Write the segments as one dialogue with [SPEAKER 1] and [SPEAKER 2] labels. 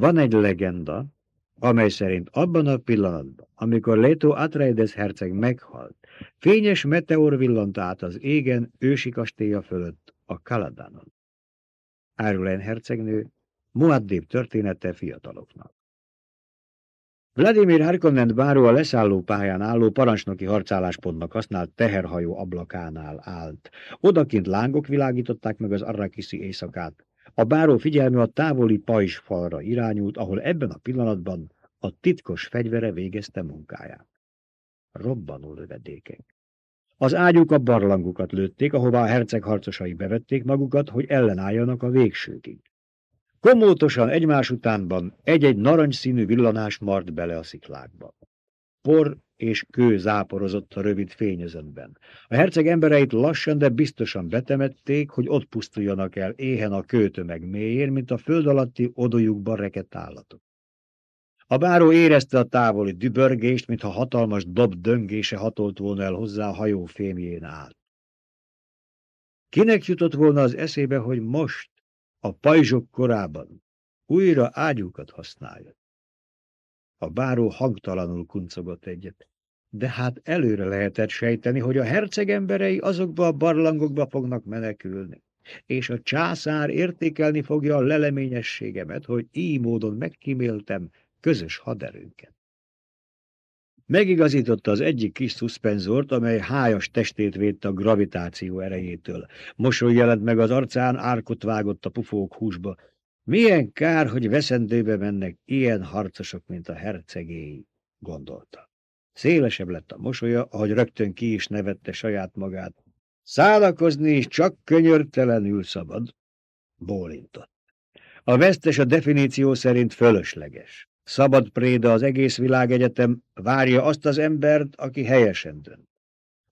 [SPEAKER 1] Van egy legenda, amely szerint abban a pillanatban, amikor Leto Atreides herceg meghalt, fényes meteor villant át az égen ősi kastélya fölött a Kaladanon. Árulén hercegnő, Muaddib története fiataloknak. Vladimir Harkonnen báró a leszálló pályán álló parancsnoki harcálláspontnak használt teherhajó ablakánál állt. Odakint lángok világították meg az arrakiszi éjszakát. A báró figyelme a távoli pajzsfalra irányult, ahol ebben a pillanatban a titkos fegyvere végezte munkáját. Robbanó lövedékek. Az ágyuk a barlangokat lőtték, ahová a herceg harcosai bevették magukat, hogy ellenálljanak a végsőkig. Komótosan egymás utánban egy-egy narancsszínű villanás mart bele a sziklákba. Por és kő záporozott a rövid fényözönben. A herceg embereit lassan, de biztosan betemették, hogy ott pusztuljanak el éhen a kőtömeg mélyén, mint a föld alatti odojukba rekett állatok. A báró érezte a távoli dübörgést, mintha hatalmas dob döngése hatolt volna el hozzá a hajó fémjén át. Kinek jutott volna az eszébe, hogy most, a pajzsok korában újra ágyúkat használja? A báró hangtalanul kuncogott egyet. De hát előre lehetett sejteni, hogy a herceg emberei azokba a barlangokba fognak menekülni, és a császár értékelni fogja a leleményességemet, hogy így módon megkíméltem közös haderőnket. Megigazította az egyik kis szuszpenzort, amely hájas testét védte a gravitáció erejétől. Mosoly jelent meg az arcán, árkot vágott a pufók húsba. Milyen kár, hogy veszendőbe mennek ilyen harcosok, mint a hercegéi, gondolta. Szélesebb lett a mosolya, ahogy rögtön ki is nevette saját magát. Szállakozni is csak könyörtelenül szabad, bólintott. A vesztes a definíció szerint fölösleges. Szabad préda az egész világegyetem várja azt az embert, aki helyesen dönt.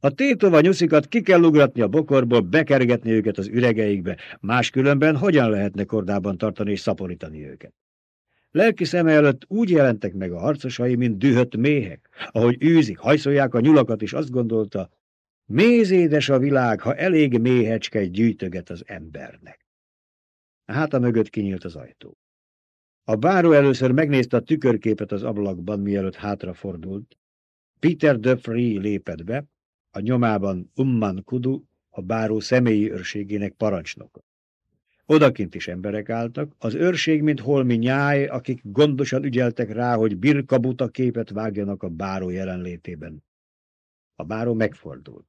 [SPEAKER 1] A tétova nyuszikat ki kell ugratni a bokorból, bekergetni őket az üregeikbe, máskülönben hogyan lehetne kordában tartani és szaporítani őket. Lelki szeme előtt úgy jelentek meg a harcosai, mint dühött méhek. Ahogy űzik, hajszolják a nyulakat, és azt gondolta, mézédes a világ, ha elég méhecske gyűjtöget az embernek. A háta mögött kinyílt az ajtó. A báró először megnézte a tükörképet az ablakban, mielőtt hátrafordult. Peter Duffrey lépett be, a nyomában Umman Kudu, a báró személyi őrségének parancsnoka. Odakint is emberek álltak, az őrség, mint holmi nyáj, akik gondosan ügyeltek rá, hogy birkabuta képet vágjanak a báró jelenlétében. A báró megfordult.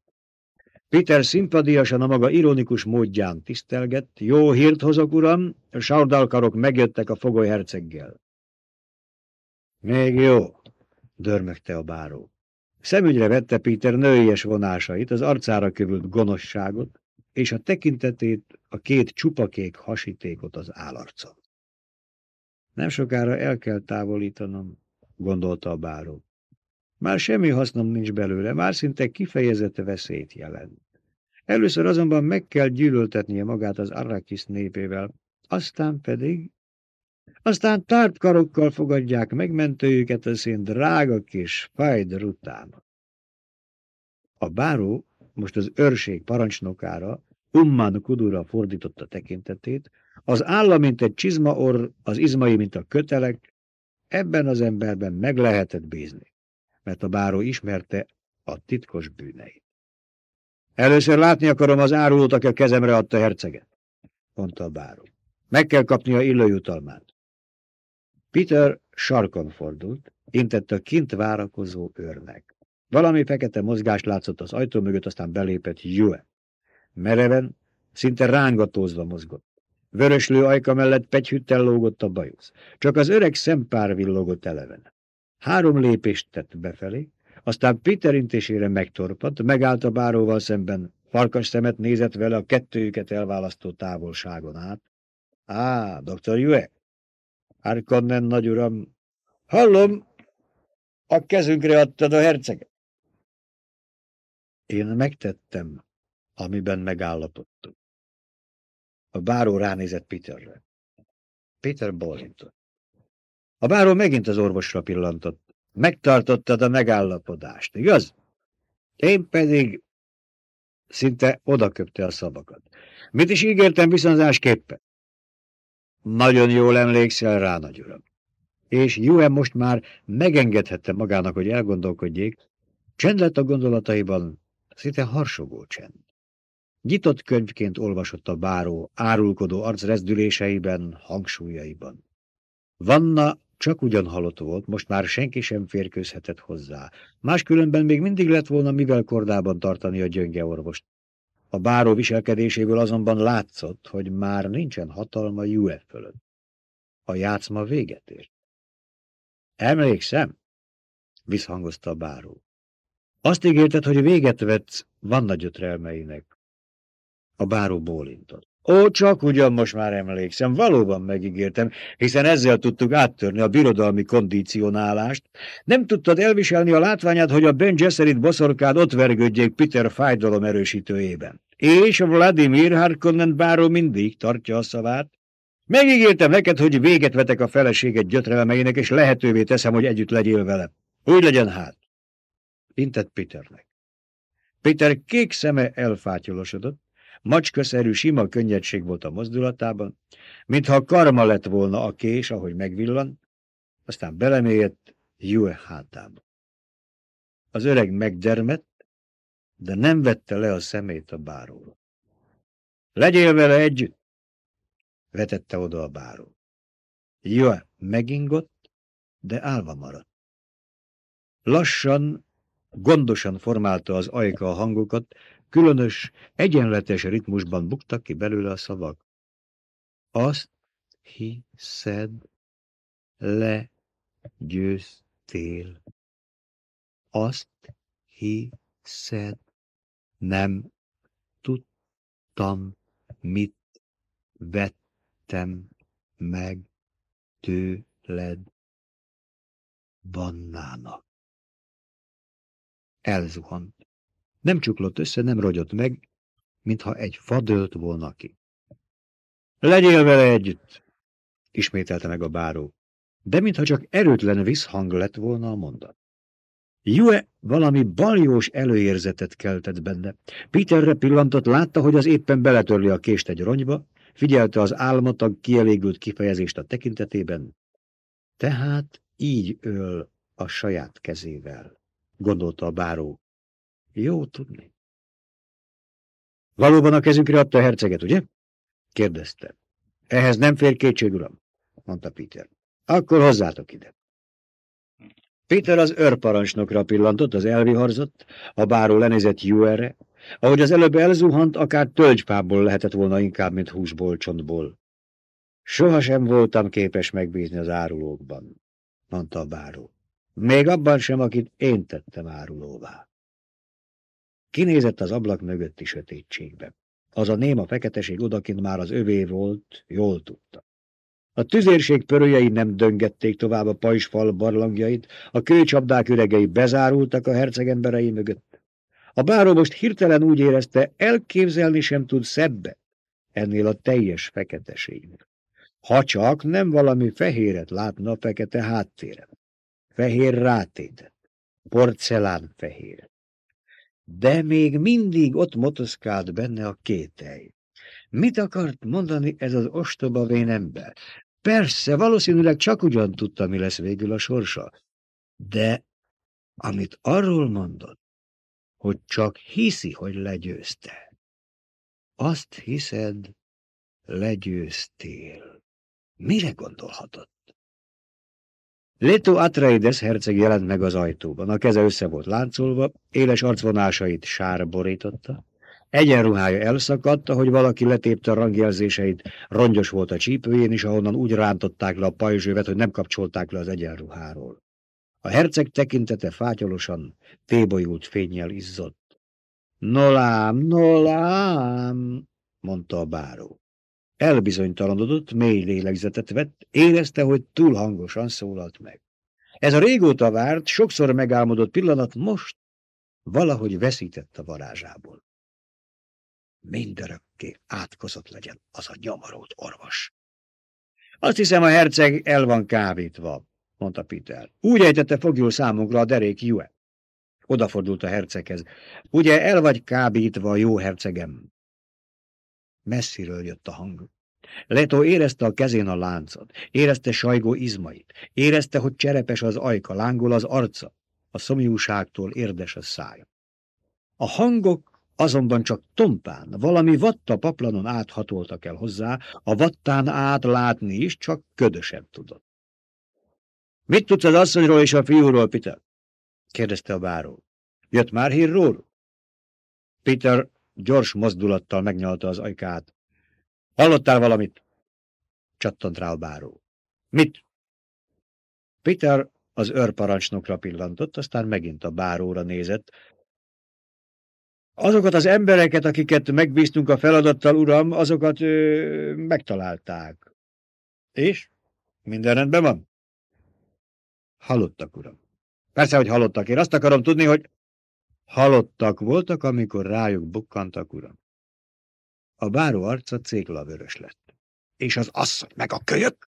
[SPEAKER 1] Peter szimpadiasan a maga ironikus módján tisztelgett. Jó hírt hozok, uram, a saudalkarok megjöttek a fogoly herceggel. Még jó, dörmögte a báró. Szemügyre vette Peter nőies vonásait, az arcára kövült gonoszságot, és a tekintetét a két csupakék hasítékot az állarcon. Nem sokára el kell távolítanom, gondolta a báró. Már semmi hasznom nincs belőle, már szinte kifejezett veszélyt jelent. Először azonban meg kell gyűlöltetnie magát az Arrakis népével, aztán pedig... Aztán tártkarokkal fogadják megmentőjüket a szén drága kis Fajd utána. A báró most az őrség parancsnokára, Umman Kudura fordította tekintetét, az állam, mint egy csizmaorr, az izmai, mint a kötelek, ebben az emberben meg lehetett bízni mert a báró ismerte a titkos bűneit. Először látni akarom az árulót, aki a kezemre adta herceget, mondta a báró. Meg kell kapnia illőjutalmát. Peter sarkon fordult, intett a kint várakozó őrnek. Valami fekete mozgás látszott az ajtó mögött, aztán belépett Jue. Mereven, szinte rángatózva mozgott. Vöröslő ajka mellett pegyhüttel lógott a bajusz. Csak az öreg szempár villogott eleven. Három lépést tett befelé, aztán Peter intésére megtorpadt, megállt a báróval szemben, farkas szemet nézett vele a kettőjüket elválasztó távolságon át. Á, doktor Jue! Harkonnen nagyuram! Hallom, a kezünkre adtad a herceget. Én megtettem, amiben megállapodtunk. A báró ránézett Peterre. Peter bólintott. A báró megint az orvosra pillantott. Megtartottad a megállapodást, igaz? Én pedig szinte odaköpte a szavakat. Mit is ígértem viszonzásképpen? Nagyon jól emlékszel rá, nagy uram. és Juem most már megengedhette magának, hogy elgondolkodjék, csend lett a gondolataiban, szinte harsogó csend. Nyitott könyvként olvasott a báró, árulkodó arc rezdüléseiben, hangsúlyaiban. Vanna csak ugyan halott volt, most már senki sem férkőzhetett hozzá. Máskülönben még mindig lett volna mivel kordában tartani a gyönge orvost. A báró viselkedéséből azonban látszott, hogy már nincsen hatalma Jue fölött. A játszma véget ért. Emlékszem, visszhangozta a báró. Azt ígérted, hogy véget vetsz Vanna gyötrelmeinek. A báró bólintott. Ó, csak ugyan most már emlékszem, valóban megígértem, hiszen ezzel tudtuk áttörni a birodalmi kondicionálást. Nem tudtad elviselni a látványát, hogy a Ben Gesserit boszorkád ott vergődjék Peter fájdalom erősítőjében. És Vladimir Harkonnen báró mindig tartja a szavát. Megígértem neked, hogy véget vetek a feleséget gyötrelmeinek, és lehetővé teszem, hogy együtt legyél vele. Úgy legyen hát. Intett Peternek. Peter kék szeme elfátyolosodott, Macskaszerű sima könnyedség volt a mozdulatában, mintha karma lett volna a kés, ahogy megvillant, aztán belemélyedt Jue hátába. Az öreg megdermett, de nem vette le a szemét a báróra. Legyél vele együtt! vetette oda a báró. Jue megingott, de állva maradt. Lassan, gondosan formálta az ajka a hangokat, Különös, egyenletes ritmusban buktak ki belőle a szavak. Azt hiszed, legyőztél. Azt hiszed, nem tudtam, mit vettem meg tőled bannának. Elzuhant. Nem csuklott össze, nem rogyott meg, mintha egy fa dőlt volna ki. Legyél vele együtt, ismételte meg a báró, de mintha csak erőtlen visszhang lett volna a mondat. Jue valami baljós előérzetet keltett benne. Peterre pillantott, látta, hogy az éppen beletörli a kést egy ronyba, figyelte az álmatag kielégült kifejezést a tekintetében. Tehát így öl a saját kezével, gondolta a báró. Jó tudni. Valóban a kezünkre adta a herceget, ugye? kérdezte. Ehhez nem fér kétség, uram, mondta Peter. Akkor hozzátok ide. Péter az őrparancsnokra pillantott, az elviharzott, a báró lenézett Juerre, ahogy az előbb elzuhant, akár tölgypából lehetett volna inkább, mint húsból, csontból. Sohasem voltam képes megbízni az árulókban, mondta a báró. Még abban sem, akit én tettem árulóvá. Kinézett az ablak mögötti sötétségbe. Az a néma feketeség odakint már az övé volt, jól tudta. A tüzérség pörőjei nem döngették tovább a pajsfal barlangjait, a kőcsapdák üregei bezárultak a herceg emberei mögött. A báró most hirtelen úgy érezte, elképzelni sem tud szebbet ennél a teljes feketeségnél. Ha csak nem valami fehéret látna a fekete háttéren. Fehér rátétet, porcelán fehéret de még mindig ott motoszkált benne a kételj. Mit akart mondani ez az ostoba vén ember? Persze, valószínűleg csak ugyan tudta, mi lesz végül a sorsa. De amit arról mondott, hogy csak hiszi, hogy legyőzte. Azt hiszed, legyőztél. Mire gondolhatott? Leto Atreides herceg jelent meg az ajtóban. A keze össze volt láncolva, éles arcvonásait sár borította. Egyenruhája elszakadt, hogy valaki letépte a rangjelzéseit, rongyos volt a csípőjén is, ahonnan úgy rántották le a pajzsővet, hogy nem kapcsolták le az egyenruháról. A herceg tekintete fátyolosan, tébolyult fényjel izzott. Nolám, nolám, mondta a báró. Elbizonytalanodott, mély lélegzetet vett, érezte, hogy túl hangosan szólalt meg. Ez a régóta várt, sokszor megálmodott pillanat most valahogy veszített a varázsából. Mindörökké átkozott legyen az a nyamarót orvos. Azt hiszem, a herceg el van kábítva, mondta Peter. Úgy ejtette fogjul számunkra a derék Jue. Odafordult a herceghez. Ugye el vagy kábítva, jó hercegem? Messziről jött a hang. Leto érezte a kezén a láncot, érezte sajgó izmait, érezte, hogy cserepes az ajka, lángol az arca, a szomjúságtól érdes a szája. A hangok azonban csak tompán, valami vatta paplanon áthatoltak el hozzá, a vattán át látni is csak ködösen tudott. Mit tudsz az asszonyról és a fiúról, Peter? kérdezte a báró. Jött már hír róla? Peter gyors mozdulattal megnyalta az ajkát. Hallottál valamit? Csattant rá a báró. Mit? Peter az őrparancsnokra pillantott, aztán megint a báróra nézett. Azokat az embereket, akiket megbíztunk a feladattal, uram, azokat ö, megtalálták. És? Minden rendben van? Halottak, uram. Persze, hogy halottak. Én azt akarom tudni, hogy halottak voltak, amikor rájuk bukkantak, uram. A báró arca céglavörös lett. És az asszony meg a kölyök?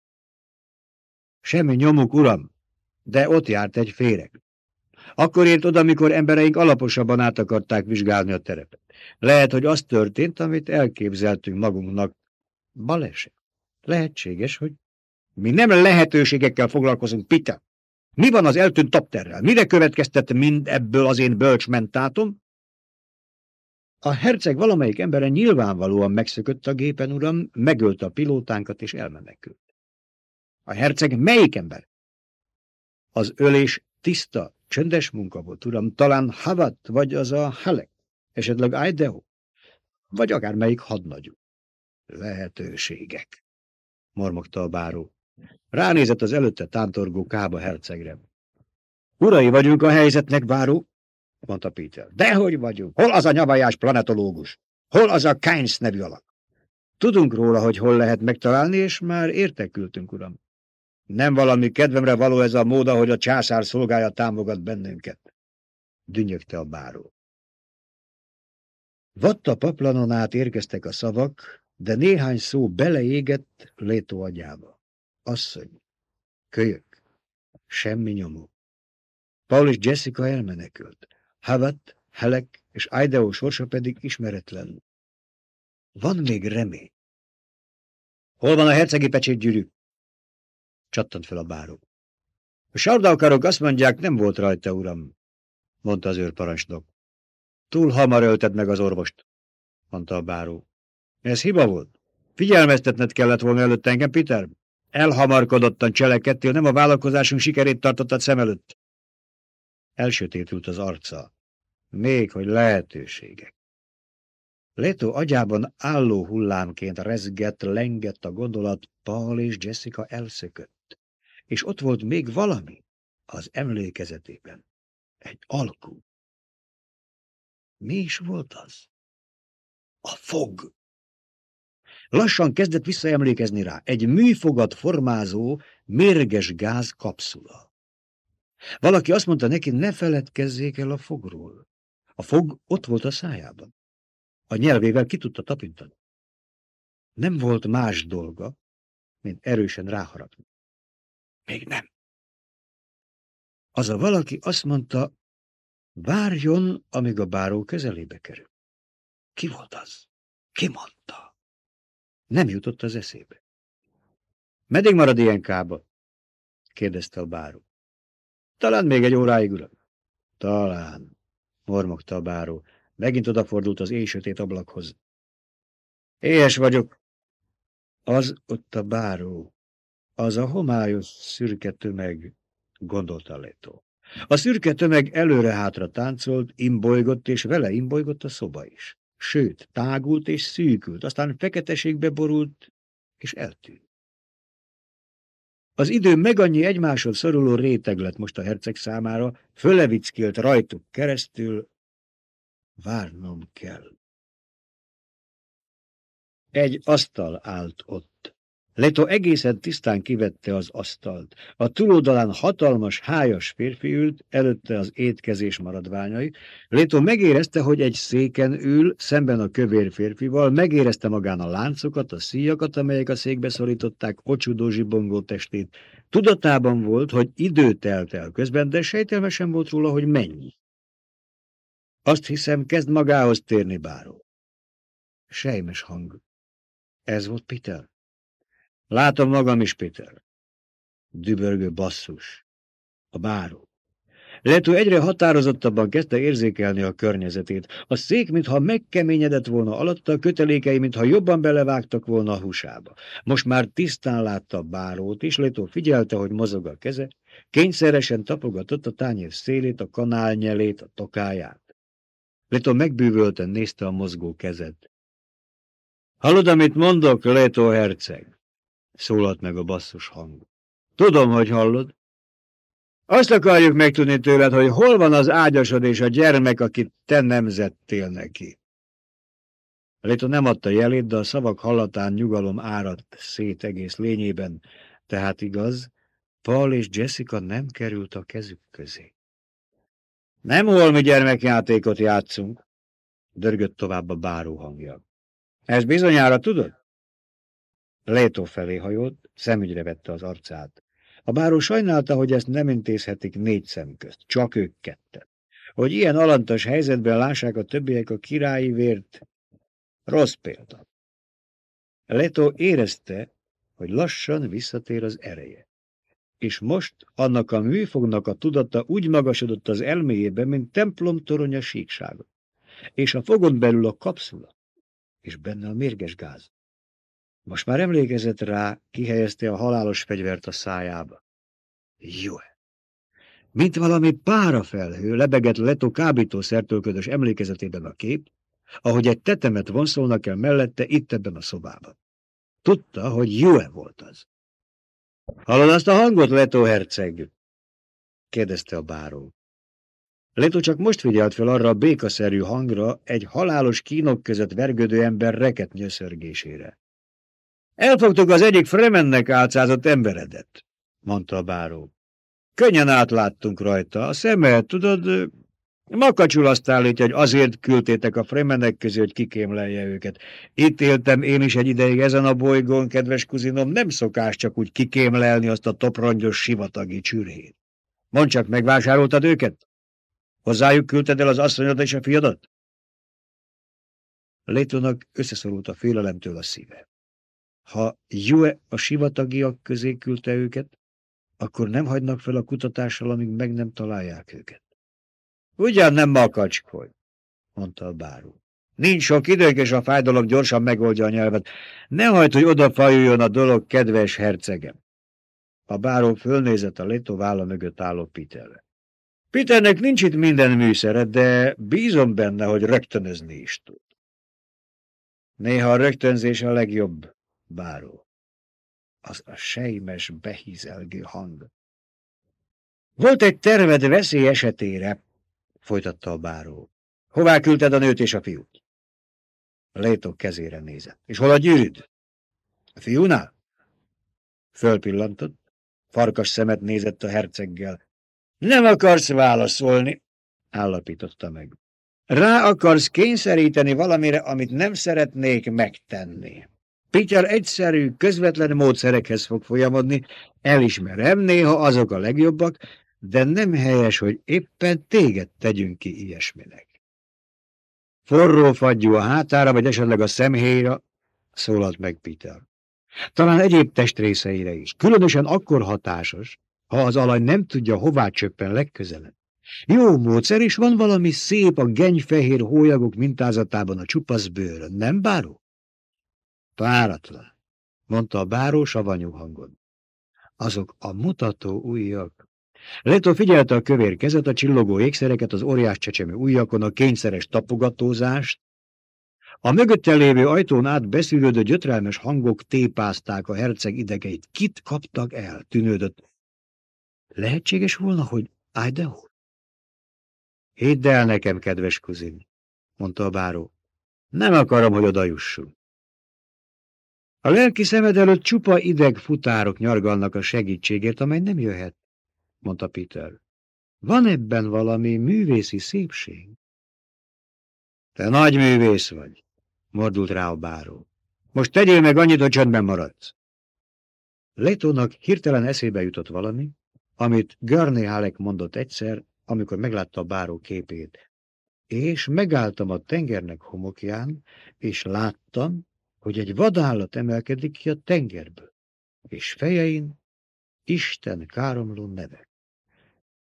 [SPEAKER 1] Semmi nyomuk, uram, de ott járt egy féreg. Akkor ért oda, amikor embereink alaposabban át akarták vizsgálni a terepet. Lehet, hogy az történt, amit elképzeltünk magunknak. Baleset. Lehetséges, hogy mi nem lehetőségekkel foglalkozunk, Pita. Mi van az eltűnt topterrel? Mire következtet mind ebből az én bölcsmentátom? A herceg valamelyik embere nyilvánvalóan megszökött a gépen, uram, megölte a pilótánkat és elmenekült. A herceg melyik ember? Az ölés tiszta, csöndes munka volt, uram, talán Havat, vagy az a Halek, esetleg Idaho, vagy akármelyik hadnagyú. Lehetőségek, mormogta a báró. Ránézett az előtte tántorgó Kába hercegre. Urai vagyunk a helyzetnek, báró, mondta Peter. Dehogy vagyunk. Hol az a nyavajás planetológus? Hol az a Keynes nevű alak? Tudunk róla, hogy hol lehet megtalálni, és már értekültünk, uram. Nem valami kedvemre való ez a móda, hogy a császár szolgája támogat bennünket. Dünnyögte a báró. Vatta paplanon át érkeztek a szavak, de néhány szó beleégett Létó agyába. Asszony, kölyök, semmi nyomó. Paul és Jessica elmenekült. Havat, Helek és Idaho sorsa pedig ismeretlen. Van még remény. Hol van a hercegi pecsétgyűrű? Csattant fel a báró. A sardaukarok azt mondják, nem volt rajta, uram, mondta az őrparancsnok. Túl hamar ölted meg az orvost, mondta a báró. Ez hiba volt. Figyelmeztetned kellett volna előtt engem, Peter. Elhamarkodottan cselekedtél, nem a vállalkozásunk sikerét tartottad szem előtt. Elsötétült az arca. Még hogy lehetőségek. Leto agyában álló hullámként rezgett, lengett a gondolat, Paul és Jessica elszökött. És ott volt még valami az emlékezetében. Egy alkú. Mi is volt az? A fog. Lassan kezdett visszaemlékezni rá. Egy műfogat formázó, mérges gáz kapszula. Valaki azt mondta neki, ne feledkezzék el a fogról. A fog ott volt a szájában. A nyelvével ki tudta tapintani. Nem volt más dolga, mint erősen ráharapni. Még nem. Az a valaki azt mondta, várjon, amíg a báró közelébe kerül. Ki volt az? Ki mondta? Nem jutott az eszébe. Meddig marad ilyen kába? kérdezte a báró. Talán még egy óráig, uram. Talán, mormogta a báró. Megint odafordult az éjsötét ablakhoz. Éhes vagyok. Az ott a báró. Az a homályos szürke tömeg, gondolta Leto. A szürke tömeg előre-hátra táncolt, imbolygott, és vele imbolygott a szoba is. Sőt, tágult és szűkült, aztán feketeségbe borult, és eltűnt. Az idő meg annyi egymáshoz szoruló réteg lett most a herceg számára, fölevickélt rajtuk keresztül, várnom kell. Egy asztal állt ott. Leto egészen tisztán kivette az asztalt. A túloldalán hatalmas, hájas férfi ült, előtte az étkezés maradványai. Leto megérezte, hogy egy széken ül, szemben a kövér férfival, megérezte magán a láncokat, a szíjakat, amelyek a székbe szorították ocsudó zsibongó testét. Tudatában volt, hogy idő telt el közben, de sejtelmesen volt róla, hogy mennyi. Azt hiszem, kezd magához térni, báró. Sejmes hang. Ez volt Peter. Látom magam is, Peter. Dübörgő basszus. A báró. Leto egyre határozottabban kezdte érzékelni a környezetét. A szék, mintha megkeményedett volna alatta, a kötelékei, mintha jobban belevágtak volna a húsába. Most már tisztán látta a bárót is, Leto figyelte, hogy mozog a keze, kényszeresen tapogatott a tányér szélét, a kanál nyelét, a tokáját. Leto megbűvölten nézte a mozgó kezet. Hallod, amit mondok, Leto herceg? Szólalt meg a basszus hang. Tudom, hogy hallod. Azt akarjuk megtudni tőled, hogy hol van az ágyasod és a gyermek, akit te nemzettél neki. Leto nem adta jelét, de a szavak hallatán nyugalom áradt szét egész lényében, tehát igaz, Paul és Jessica nem került a kezük közé. Nem holmi gyermekjátékot játszunk, dörgött tovább a báró hangja. Ez bizonyára tudod? Létó felé hajolt, szemügyre vette az arcát. A báró sajnálta, hogy ezt nem intézhetik négy szem közt, csak ők ketten. Hogy ilyen alantas helyzetben lássák a többiek a királyi vért, rossz példa. Leto érezte, hogy lassan visszatér az ereje. És most annak a műfognak a tudata úgy magasodott az elméjében, mint templom toronya síksága. És a fogon belül a kapszula, és benne a mérges gáz. Most már emlékezett rá, kihelyezte a halálos fegyvert a szájába. Jó. Mint valami párafelhő lebegett Leto kábítószertől emlékezetében a kép, ahogy egy tetemet vonszolnak el mellette itt ebben a szobában. Tudta, hogy Jue volt az. Hallod azt a hangot, Leto herceg? kérdezte a báró. Leto csak most figyelt fel arra a békaszerű hangra egy halálos kínok között vergődő ember reket nyöszörgésére. Elfogtuk az egyik Fremennek álcázott emberedet, mondta a báró. Könnyen átláttunk rajta. A szeme, tudod, makacsul azt állítja, hogy azért küldtétek a Fremenek közé, hogy kikémlelje őket. Itt éltem én is egy ideig ezen a bolygón, kedves kuzinom, nem szokás csak úgy kikémlelni azt a toprongyos sivatagi csürhét. Mondd csak, megvásároltad őket? Hozzájuk küldted el az asszonyod és a fiadat? Létónak összeszorult a félelemtől a szíve. Ha Jue a sivatagiak közé küldte őket, akkor nem hagynak fel a kutatással, amíg meg nem találják őket. Ugyan nem makacskolj, mondta a báró. Nincs sok időnk, és a fájdalom gyorsan megoldja a nyelvet. Ne hagyd, hogy odafajuljon a dolog, kedves hercegem. A báró fölnézett a Leto válla mögött álló Peterre. Peternek nincs itt minden műszere, de bízom benne, hogy rögtönözni is tud. Néha a rögtönzés a legjobb, báró. Az a sejmes, behízelgő hang. Volt egy terved veszély esetére, folytatta a báró. Hová küldted a nőt és a fiút? Létok kezére nézett. És hol a gyűrűd? A fiúnál? Fölpillantott, farkas szemet nézett a herceggel. Nem akarsz válaszolni, állapította meg. Rá akarsz kényszeríteni valamire, amit nem szeretnék megtenni. Peter egyszerű, közvetlen módszerekhez fog folyamodni, elismerem, néha azok a legjobbak, de nem helyes, hogy éppen téged tegyünk ki ilyesminek. Forró fagyú a hátára, vagy esetleg a szemhéjra, szólalt meg Peter. Talán egyéb testrészeire is. Különösen akkor hatásos, ha az alany nem tudja, hová csöppen legközelebb. Jó módszer, és van valami szép a genyfehér hólyagok mintázatában a csupasz bőrön, nem báró? Páratlan, mondta a báró savanyú hangon. Azok a mutató ujjak. Leto figyelte a kövér kezet, a csillogó ékszereket, az óriás csecsemő ujjakon, a kényszeres tapogatózást. A mögötte lévő ajtón át beszűrődő gyötrelmes hangok tépázták a herceg idegeit. Kit kaptak el? Tűnődött. Lehetséges volna, hogy Idaho? Hidd el nekem, kedves kuzin, mondta a báró. Nem akarom, hogy oda jussunk. A lelki szemed előtt csupa ideg futárok nyargalnak a segítségért, amely nem jöhet, mondta Peter. Van ebben valami művészi szépség? Te nagy művész vagy, mordult rá a báró. Most tegyél meg annyit, hogy csöndben maradsz. Letónak hirtelen eszébe jutott valami, amit Görné Halleck mondott egyszer, amikor meglátta a báró képét. És megálltam a tengernek homokján, és láttam, hogy egy vadállat emelkedik ki a tengerből. és fejein Isten káromló nevek.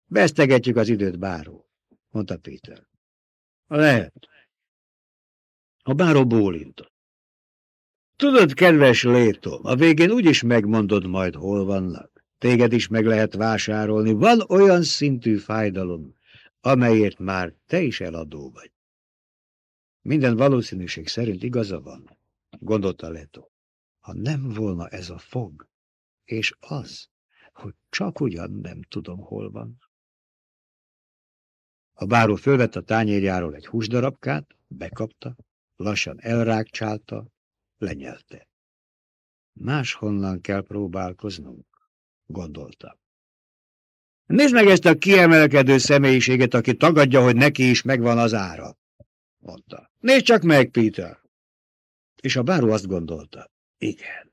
[SPEAKER 1] Vesztegetjük az időt, báró, mondta Péter. Lehet. A báró bólintott. Tudod, kedves Létom, a végén úgyis megmondod majd, hol vannak. Téged is meg lehet vásárolni. Van olyan szintű fájdalom, amelyért már te is eladó vagy. Minden valószínűség szerint igaza van, gondolta Leto. Ha nem volna ez a fog, és az, hogy csak ugyan nem tudom, hol van. A báró fölvett a tányérjáról egy húsdarabkát, bekapta, lassan elrákcsálta, lenyelte. Máshonnan kell próbálkoznunk, gondolta. Nézd meg ezt a kiemelkedő személyiséget, aki tagadja, hogy neki is megvan az ára, mondta. Nézd csak meg, Peter! És a báró azt gondolta. Igen.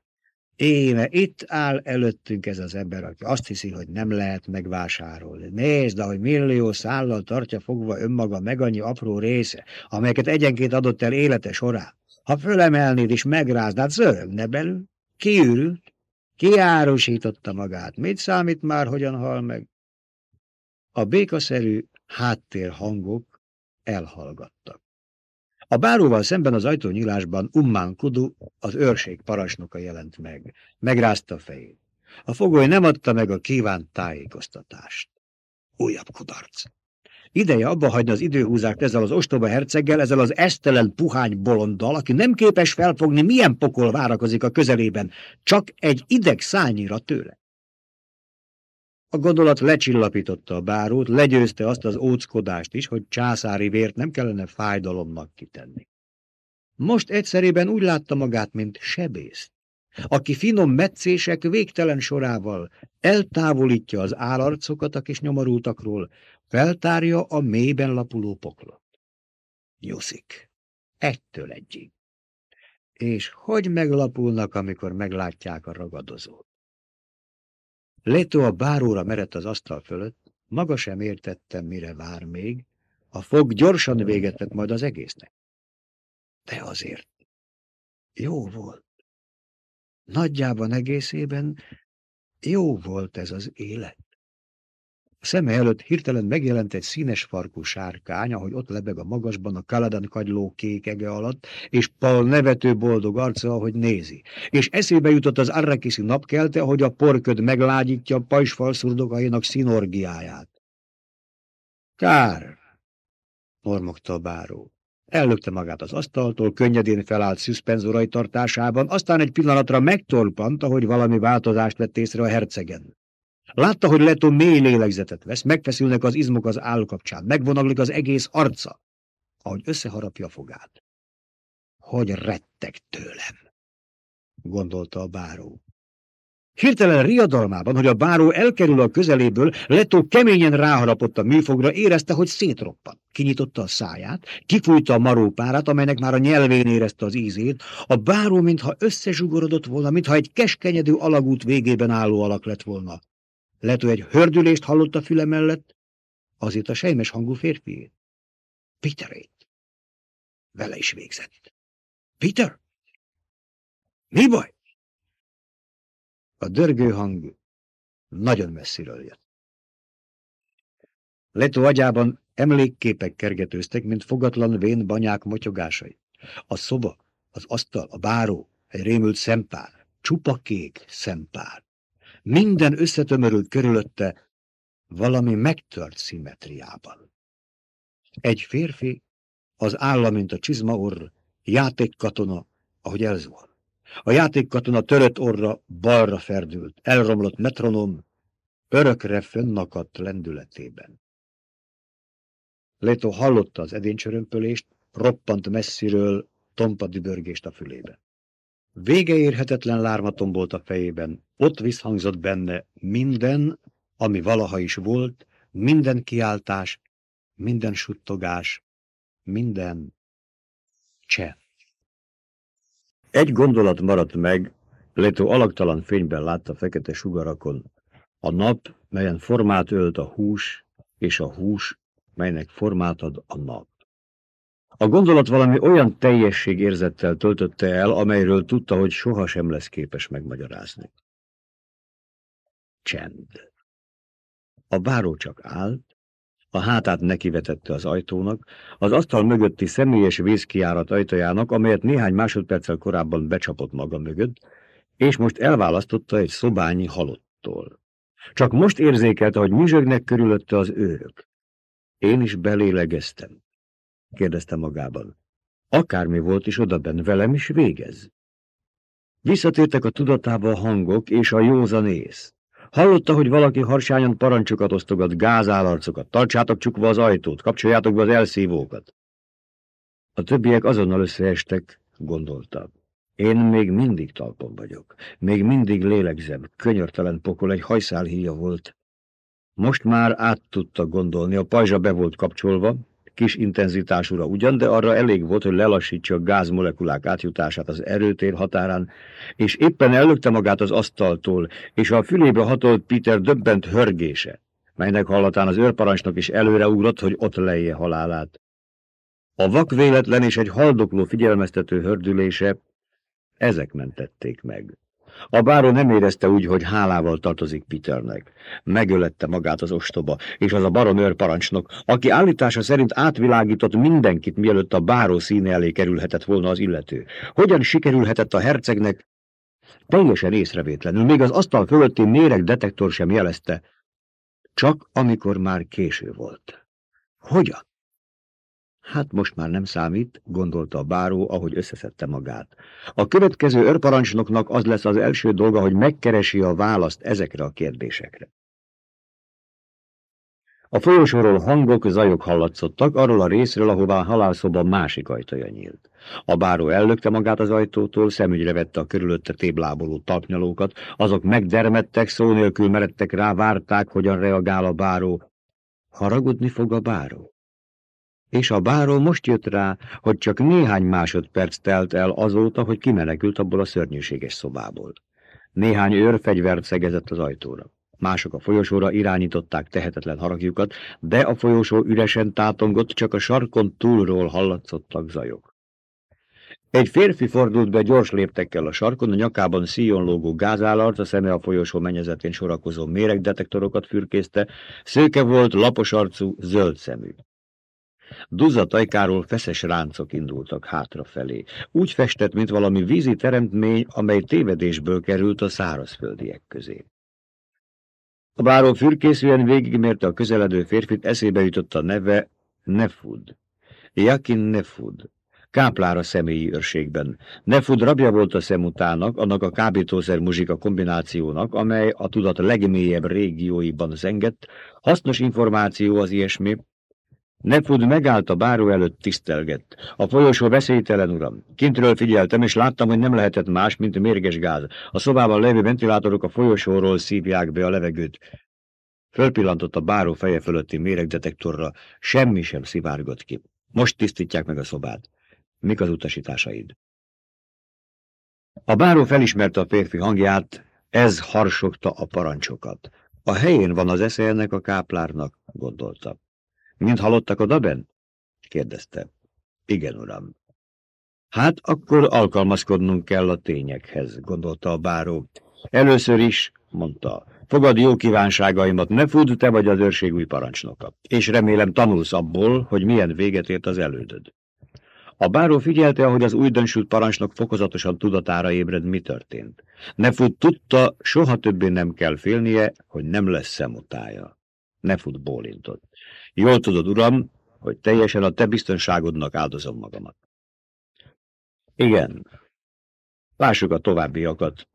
[SPEAKER 1] Éme, itt áll előttünk ez az ember, aki azt hiszi, hogy nem lehet megvásárolni. Nézd, ahogy millió szállal tartja fogva önmaga meg annyi apró része, amelyeket egyenként adott el élete során. Ha fölemelnéd és megráznád, zörögne belül. Kiürült, kiárusította magát. Mit számít már, hogyan hal meg? A békaszerű háttérhangok elhallgattak. A báróval szemben az ajtónyílásban Ummán Kudu, az őrség parancsnoka jelent meg. Megrázta a fejét. A fogoly nem adta meg a kívánt tájékoztatást. Újabb kudarc. Ideje abba hagyni az időhúzást ezzel az ostoba herceggel, ezzel az esztelen puhány bolonddal, aki nem képes felfogni, milyen pokol várakozik a közelében, csak egy ideg szányira tőle. A gondolat lecsillapította a bárót, legyőzte azt az óckodást is, hogy császári vért nem kellene fájdalomnak kitenni. Most egyszerében úgy látta magát, mint sebész, aki finom meccések végtelen sorával eltávolítja az állarcokat a kis nyomorultakról, feltárja a mélyben lapuló poklot. Nyuszik. Egytől egyig. És hogy meglapulnak, amikor meglátják a ragadozót? Leto a báróra merett az asztal fölött, maga sem értette, mire vár még, a fog gyorsan véget vett majd az egésznek. De azért jó volt. Nagyjában egészében jó volt ez az élet. Szeme előtt hirtelen megjelent egy színes farkú sárkány, ahogy ott lebeg a magasban a Kaladan kagyló kék alatt, és Paul nevető boldog arca, ahogy nézi. És eszébe jutott az arrakiszi napkelte, ahogy a porköd meglágyítja pajsfal szurdokainak szinorgiáját. Kár, mormogta a báró. Ellökte magát az asztaltól, könnyedén felállt szüszpenzorai tartásában, aztán egy pillanatra megtorpant, ahogy valami változást vett észre a hercegen. Látta, hogy Leto mély lélegzetet vesz, megfeszülnek az izmok az állkapcsán, megvonaglik az egész arca, ahogy összeharapja a fogát. Hogy rettek tőlem, gondolta a báró. Hirtelen riadalmában, hogy a báró elkerül a közeléből, Leto keményen ráharapott a műfogra, érezte, hogy szétroppant. Kinyitotta a száját, kifújta a marópárát, amelynek már a nyelvén érezte az ízét. A báró, mintha összezsugorodott volna, mintha egy keskenyedő alagút végében álló alak lett volna. Leto egy hördülést hallott a füle mellett, azért a sejmes hangú férfiét. Peterét. Vele is végzett. Peter? Mi baj? A dörgő hang nagyon messziről jött. Leto agyában emlékképek kergetőztek, mint fogatlan vén banyák motyogásai. A szoba, az asztal, a báró, egy rémült szempár, csupa kék szempár. Minden összetömörült körülötte valami megtört szimmetriában. Egy férfi, az állam, mint a csizmaorr, játékkatona, ahogy elzuhan. A játékkatona törött orra balra ferdült, elromlott metronom, örökre fönnakadt lendületében. Leto hallotta az edénycsörömpölést, roppant messziről tompa dübörgést a fülébe. Vége érhetetlen lárma tombolt a fejében, ott visszhangzott benne minden, ami valaha is volt, minden kiáltás, minden suttogás, minden cseh. Egy gondolat maradt meg, Leto alaktalan fényben látta fekete sugarakon. A nap, melyen formát ölt a hús, és a hús, melynek formát ad a nap. A gondolat valami olyan teljesség érzettel töltötte el, amelyről tudta, hogy sohasem lesz képes megmagyarázni. Csend. A báró csak állt, a hátát nekivetette az ajtónak, az asztal mögötti személyes vízkiárat ajtajának, amelyet néhány másodperccel korábban becsapott maga mögött, és most elválasztotta egy szobányi halottól. Csak most érzékelte, hogy nyüzsögnek körülötte az őrök. Én is belélegeztem, kérdezte magában. Akármi volt is odaben, velem is végez. Visszatértek a tudatába a hangok és a józan ész. Hallotta, hogy valaki harsányan parancsokat osztogat, gázállarcokat, tartsátok csukva az ajtót, kapcsoljátok be az elszívókat. A többiek azonnal összeestek, gondolta. Én még mindig talpon vagyok, még mindig lélegzem, könyörtelen pokol egy hajszálhíja volt. Most már át tudta gondolni, a pajzsa be volt kapcsolva, kis intenzitásúra ugyan, de arra elég volt, hogy lelassítsa a gázmolekulák átjutását az erőtér határán, és éppen ellökte magát az asztaltól, és a fülébe hatolt Peter döbbent hörgése, melynek hallatán az őrparancsnok is előreugrott, hogy ott lejje halálát. A vak véletlen és egy haldokló figyelmeztető hördülése, ezek mentették meg. A báró nem érezte úgy, hogy hálával tartozik Peternek. Megölette magát az ostoba, és az a baron parancsnok, aki állítása szerint átvilágított mindenkit, mielőtt a báró színe elé kerülhetett volna az illető. Hogyan sikerülhetett a hercegnek? Teljesen észrevétlenül, még az asztal fölötti méreg detektor sem jelezte. Csak amikor már késő volt. Hogyan? Hát most már nem számít, gondolta a báró, ahogy összeszedte magát. A következő őrparancsnoknak az lesz az első dolga, hogy megkeresi a választ ezekre a kérdésekre. A folyosóról hangok, zajok hallatszottak, arról a részről, ahová a halálszoba másik ajtaja nyílt. A báró ellökte magát az ajtótól, szemügyre vette a körülötte tébláboló tapnyalókat, azok megdermedtek, szó nélkül meredtek rá, várták, hogyan reagál a báró. Haragudni fog a báró? És a báró most jött rá, hogy csak néhány másodperc telt el azóta, hogy kimenekült abból a szörnyűséges szobából. Néhány őr fegyvert szegezett az ajtóra. Mások a folyosóra irányították tehetetlen haragjukat, de a folyosó üresen tátongott, csak a sarkon túlról hallatszottak zajok. Egy férfi fordult be gyors léptekkel a sarkon, a nyakában szíjon lógó gázállart, a szeme a folyosó menyezetén sorakozó méregdetektorokat fürkészte, szőke volt, lapos arcú, zöld szemű. Duzatajkáról feszes ráncok indultak hátrafelé. Úgy festett, mint valami vízi teremtmény, amely tévedésből került a szárazföldiek közé. A báró fürkészően végigmérte a közeledő férfit, eszébe jutott a neve Nefud. Jakin Nefud. Káplára személyi őrségben. Nefud rabja volt a szemutának, annak a kábítószer muzsika kombinációnak, amely a tudat legmélyebb régióiban zengett. Hasznos információ az ilyesmi, Nefud megállt a báró előtt tisztelgett. A folyosó veszélytelen, uram. Kintről figyeltem, és láttam, hogy nem lehetett más, mint mérges gáz. A szobában lévő ventilátorok a folyosóról szívják be a levegőt. Fölpillantott a báró feje fölötti méregdetektorra, semmi sem szivárgott ki. Most tisztítják meg a szobát. Mik az utasításaid? A báró felismerte a férfi hangját, ez harsogta a parancsokat. A helyén van az esze ennek a káplárnak, gondolta. Mint halottak odaben? kérdezte. Igen, uram. Hát akkor alkalmazkodnunk kell a tényekhez, gondolta a báró. Először is, mondta, fogad jó kívánságaimat, ne fudd, te vagy az őrség új parancsnoka, és remélem tanulsz abból, hogy milyen véget ért az elődöd. A báró figyelte, ahogy az újdonsült parancsnok fokozatosan tudatára ébred, mi történt. Nefut tudta, soha többé nem kell félnie, hogy nem lesz szemutája. Nefut bólintott. Jól tudod, uram, hogy teljesen a te biztonságodnak áldozom magamat. Igen. Lássuk a továbbiakat.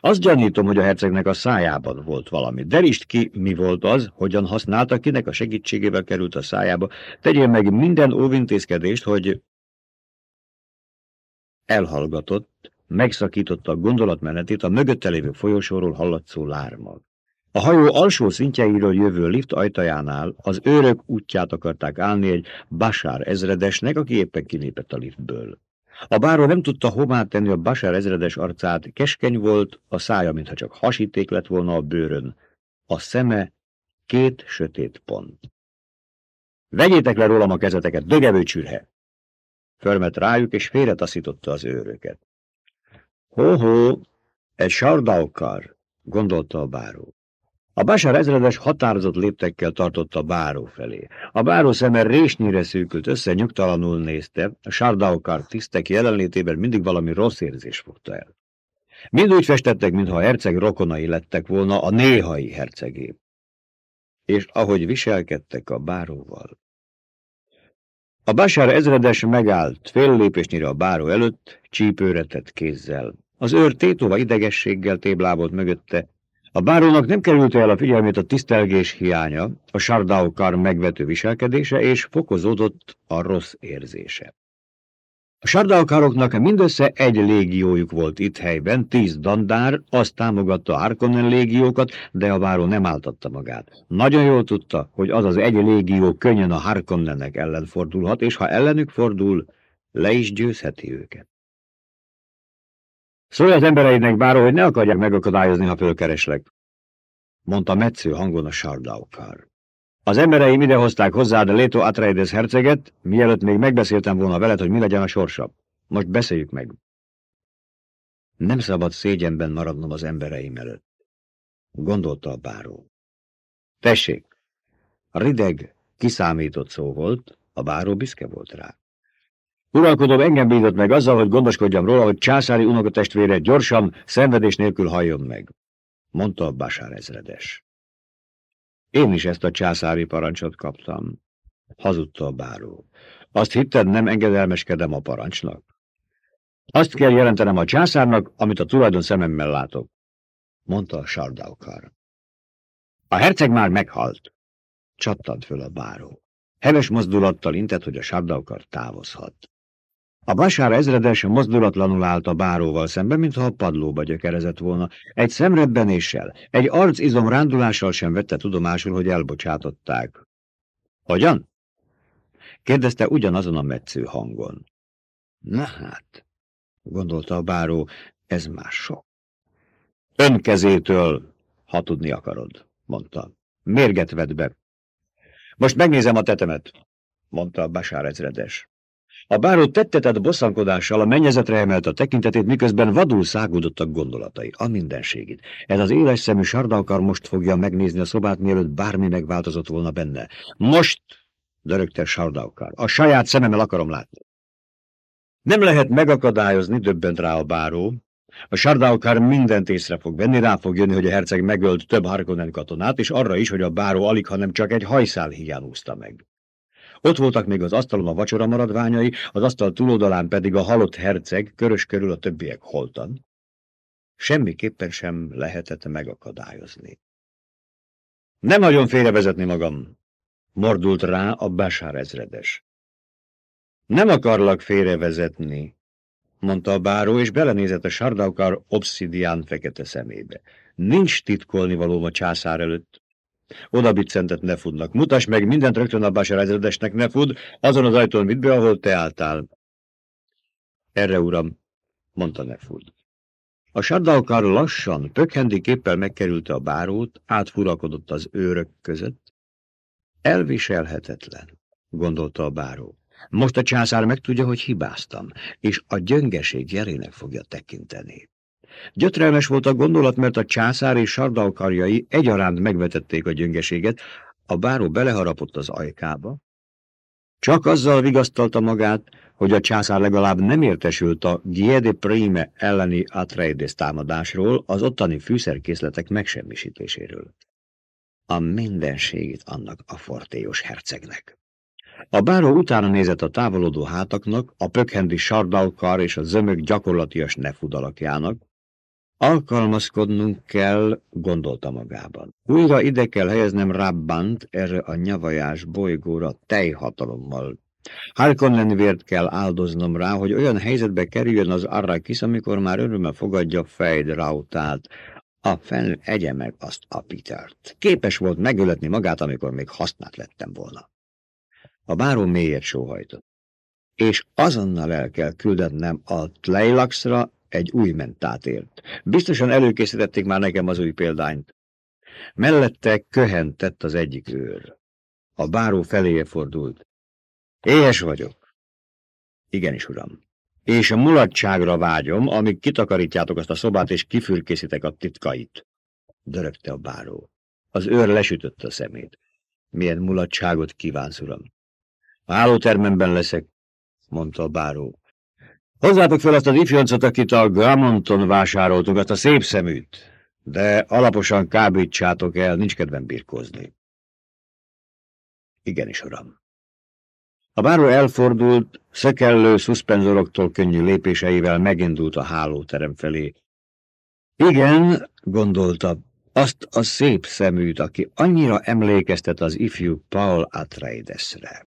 [SPEAKER 1] Azt gyanítom, hogy a hercegnek a szájában volt valami. Derist ki, mi volt az, hogyan használta, kinek a segítségével került a szájába. Tegyél meg minden óvintézkedést, hogy elhallgatott, megszakította a gondolatmenetét a mögötte lévő folyosóról hallatszó lármal. A hajó alsó szintjeiről jövő lift ajtajánál az őrök útját akarták állni egy Basár ezredesnek, aki éppen kilépett a liftből. A báró nem tudta hová tenni a Basár ezredes arcát, keskeny volt, a szája, mintha csak hasíték lett volna a bőrön. A szeme két sötét pont. Vegyétek le rólam a kezeteket, dögevő csürhe! Förmet rájuk, és félretaszította az őröket. Hó-hó, egy sardaukar, gondolta a báró. A Básár ezredes határozott léptekkel tartotta a báró felé. A báró szeme résnyire szűkült össze, nyugtalanul nézte, a Sardaukar tisztek jelenlétében mindig valami rossz érzés fogta el. Mind úgy festettek, mintha a herceg rokonai lettek volna a néhai hercegé. És ahogy viselkedtek a báróval. A Básár ezredes megállt fél lépésnyire a báró előtt, csípőre tett kézzel. Az őr tétova idegességgel téblábolt mögötte, a bárónak nem került el a figyelmét a tisztelgés hiánya, a sardaukar megvető viselkedése, és fokozódott a rossz érzése. A sardaukároknak mindössze egy légiójuk volt itt helyben, tíz dandár, azt támogatta Harkonnen légiókat, de a báró nem áltatta magát. Nagyon jól tudta, hogy az az egy légió könnyen a Harkonnennek ellen fordulhat, és ha ellenük fordul, le is győzheti őket. Szólj az embereidnek, báró, hogy ne akarják megakadályozni, ha fölkereslek, mondta metsző hangon a sardaukár. Az embereim idehozták hozzád Leto Atreides herceget, mielőtt még megbeszéltem volna veled, hogy mi legyen a sorsa. Most beszéljük meg. Nem szabad szégyenben maradnom az embereim előtt, gondolta a báró. Tessék, a rideg, kiszámított szó volt, a báró büszke volt rá. Uralkodom engem bízott meg azzal, hogy gondoskodjam róla, hogy császári unokatestvére gyorsan, szenvedés nélkül halljon meg, mondta a Basár ezredes. Én is ezt a császári parancsot kaptam, hazudta a báró. Azt hitted, nem engedelmeskedem a parancsnak? Azt kell jelentenem a császárnak, amit a tulajdon szememmel látok, mondta a sardaukar. A herceg már meghalt, csattant föl a báró. Heves mozdulattal intett, hogy a sardaukar távozhat. A Basár ezredes mozdulatlanul állt a báróval szemben, mintha a padlóba gyökerezett volna. Egy szemrebbenéssel, egy arcizom rándulással sem vette tudomásul, hogy elbocsátották. Hogyan? kérdezte ugyanazon a metsző hangon. Na hát, gondolta a báró, ez már sok. Ön kezétől, ha tudni akarod, mondta. Mérget vedd be. Most megnézem a tetemet, mondta a Basár ezredes. A báró tettetett bosszankodással a mennyezetre emelt a tekintetét, miközben vadul szágódottak gondolatai, a mindenségét. Ez az éles szemű sardaukar most fogja megnézni a szobát, mielőtt bármi megváltozott volna benne. Most, dörögte sardaukar, a saját szememmel akarom látni. Nem lehet megakadályozni, döbbent rá a báró. A sardaukar mindent észre fog venni, rá fog jönni, hogy a herceg megölt több Harkonnen katonát, és arra is, hogy a báró alig, hanem csak egy hajszál hiány úszta meg. Ott voltak még az asztalon a vacsora maradványai, az asztal túloldalán pedig a halott herceg, körös körül a többiek holtan. Semmiképpen sem lehetett megakadályozni. Nem nagyon félrevezetni magam, mordult rá a Básár ezredes. Nem akarlak félrevezetni, mondta a báró, és belenézett a sardaukar obszidián fekete szemébe. Nincs titkolni való a császár előtt. Oda Biccentett ne fudnak. Mutas meg mindent rögtön a Básár ezredesnek ne fud, azon az ajtón mit be, ahol te álltál. Erre, uram, mondta ne fud. A sardaukár lassan, pökhendi képpel megkerülte a bárót, átfurakodott az őrök között. Elviselhetetlen, gondolta a báró. Most a császár megtudja, hogy hibáztam, és a gyöngeség jelének fogja tekinteni. Gyötrelmes volt a gondolat, mert a császár és sardalkarjai egyaránt megvetették a gyöngeséget, a báró beleharapott az ajkába. Csak azzal vigasztalta magát, hogy a császár legalább nem értesült a Giede Prime elleni Atreides támadásról, az ottani fűszerkészletek megsemmisítéséről. A mindenségét annak a fortélyos hercegnek. A báró utána nézett a távolodó hátaknak, a pökhendi sardalkar és a zömök gyakorlatias nefudalakjának, Alkalmazkodnunk kell, gondolta magában. Újra ide kell helyeznem Rabbant erre a nyavajás bolygóra tejhatalommal. Harkonnen vért kell áldoznom rá, hogy olyan helyzetbe kerüljön az Arrakis, amikor már örömmel fogadja Fejd Rautát. A fenn egye meg azt a Petert. Képes volt megöletni magát, amikor még hasznát vettem volna. A báró mélyet sóhajtott. És azonnal el kell küldetnem a Tleilaxra egy új mentátért. Biztosan előkészítették már nekem az új példányt. Mellette köhentett az egyik őr. A báró feléje fordult. Éhes vagyok. Igenis, uram. És a mulatságra vágyom, amíg kitakarítjátok azt a szobát, és kifürkészitek a titkait. Dörögte a báró. Az őr lesütötte a szemét. Milyen mulatságot kívánsz, uram? A hálótermemben leszek, mondta a báró. Hozzátok fel azt az ifjoncot, akit a Gramonton vásároltunk, azt a szép szeműt, de alaposan kábítsátok el, nincs kedvem birkózni. Igenis, uram. A báró elfordult, szökellő szuszpenzoroktól könnyű lépéseivel megindult a hálóterem felé. Igen, gondolta, azt a szép szeműt, aki annyira emlékeztet az ifjú Paul Atreidesre.